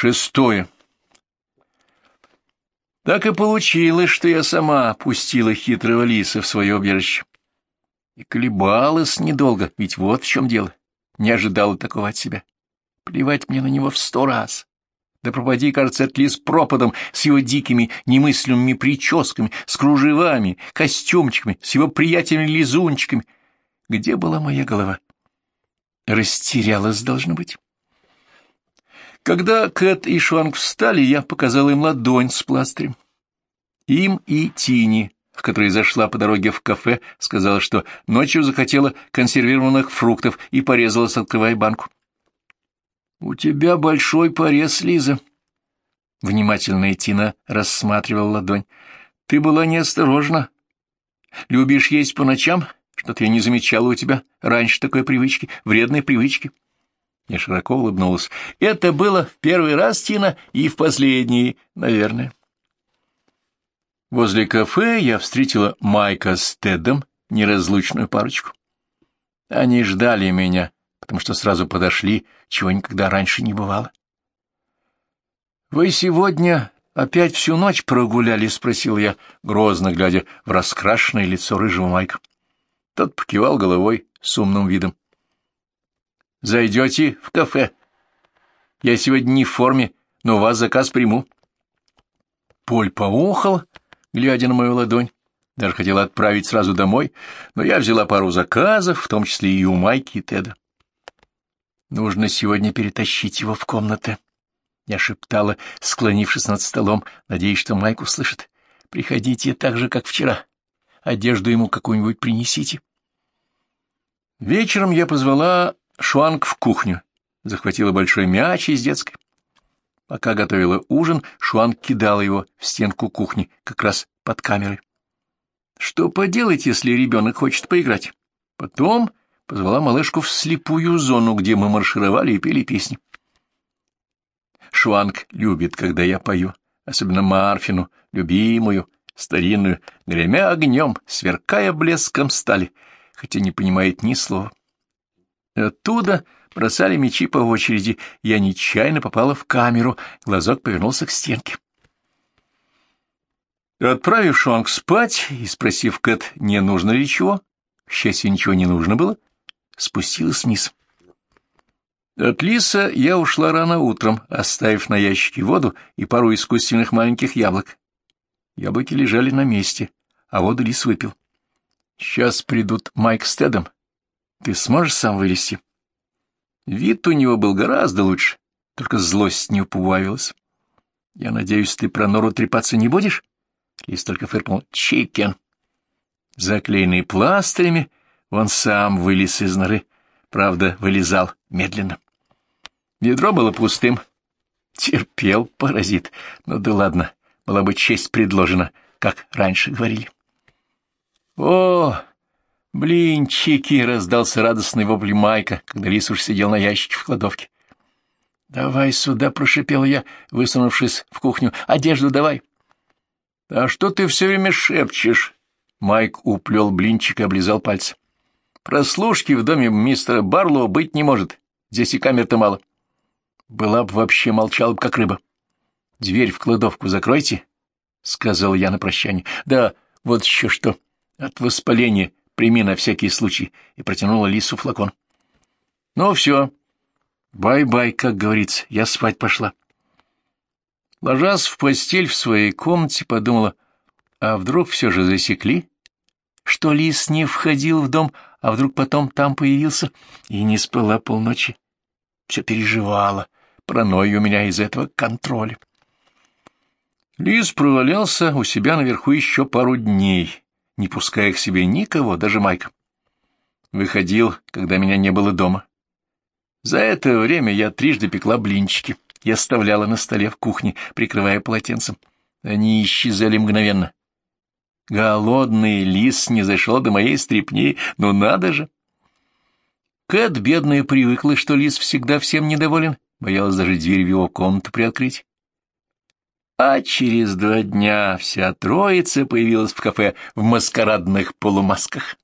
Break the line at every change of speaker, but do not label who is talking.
Шестое. Так и получилось, что я сама пустила хитрого лиса в свое убежище. И колебалась недолго, ведь вот в чем дело. Не ожидала такого от себя. Плевать мне на него в сто раз. Да пропади, кажется, лис пропадом с его дикими немыслимыми прическами, с кружевами, костюмчиками, с его приятелями-лизунчиками. Где была моя голова? Растерялась, должно быть. Когда Кэт и Шванг встали, я показал им ладонь с пластырем. Им и Тини, которая зашла по дороге в кафе, сказала, что ночью захотела консервированных фруктов и порезалась, открывая банку. — У тебя большой порез, Лиза. Внимательная Тина рассматривала ладонь. — Ты была неосторожна. Любишь есть по ночам? Что-то я не замечала у тебя раньше такой привычки, вредной привычки. — я широко улыбнулась. Это было в первый раз, Тина, и в последний, наверное. Возле кафе я встретила Майка с Тедом, неразлучную парочку. Они ждали меня, потому что сразу подошли, чего никогда раньше не бывало. — Вы сегодня опять всю ночь прогуляли? — спросил я, грозно глядя в раскрашенное лицо рыжего Майка. Тот покивал головой с умным видом. Зайдете в кафе? Я сегодня не в форме, но у вас заказ приму. Поль поухал, глядя на мою ладонь. Даже хотела отправить сразу домой, но я взяла пару заказов, в том числе и у Майки и Теда. Нужно сегодня перетащить его в комнаты. Я шептала, склонившись над столом, надеясь, что Майк услышит. Приходите так же, как вчера. Одежду ему какую-нибудь принесите. Вечером я позвала Шуанг в кухню, захватила большой мяч из детской. Пока готовила ужин, Шуанг кидала его в стенку кухни, как раз под камерой. Что поделать, если ребенок хочет поиграть? Потом позвала малышку в слепую зону, где мы маршировали и пели песни. Шуанг любит, когда я пою, особенно Марфину, любимую, старинную, гремя огнем, сверкая блеском стали, хотя не понимает ни слова. Оттуда бросали мечи по очереди. Я нечаянно попала в камеру, глазок повернулся к стенке. Отправив Шуанг спать и спросив Кэт, не нужно ли чего, к счастью, ничего не нужно было, спустилась вниз. От лиса я ушла рано утром, оставив на ящике воду и пару искусственных маленьких яблок. Яблоки лежали на месте, а воду лис выпил. Сейчас придут Майк с Тедом. Ты сможешь сам вылезти? Вид у него был гораздо лучше, только злость не убавилась. Я надеюсь, ты про нору трепаться не будешь? Лис только фыркнул. Чикен. Заклеенный пластырями, он сам вылез из норы. Правда, вылезал медленно. Ведро было пустым. Терпел, паразит. Ну да ладно, была бы честь предложена, как раньше говорили. О, «Блинчики!» — раздался радостный вопль Майка, когда Лис уж сидел на ящике в кладовке. «Давай сюда!» — прошипел я, высунувшись в кухню. «Одежду давай!» «А что ты все время шепчешь?» Майк уплел блинчик и облизал пальцы. «Прослушки в доме мистера Барлоу быть не может. Здесь и камер-то мало». Была бы вообще молчала бы, как рыба. «Дверь в кладовку закройте», — сказал я на прощание. «Да, вот еще что. От воспаления Прими на всякий случай, и протянула Лису флакон. Ну все, bye-bye, как говорится, я спать пошла. Ложась в постель в своей комнате, подумала, а вдруг все же засекли, что лис не входил в дом, а вдруг потом там появился, и не спала полночи. Все переживала, паранойя у меня из этого контроля. Лис провалялся у себя наверху еще пару дней, не пуская к себе никого, даже Майка. Выходил, когда меня не было дома. За это время я трижды пекла блинчики и оставляла на столе в кухне, прикрывая полотенцем. Они исчезали мгновенно. Голодный лис не зашел до моей стрепни, ну надо же! Кэт, бедная, привыкла, что лис всегда всем недоволен, боялась даже дверь в его комнату приоткрыть. А через два дня вся троица появилась в кафе в маскарадных полумасках.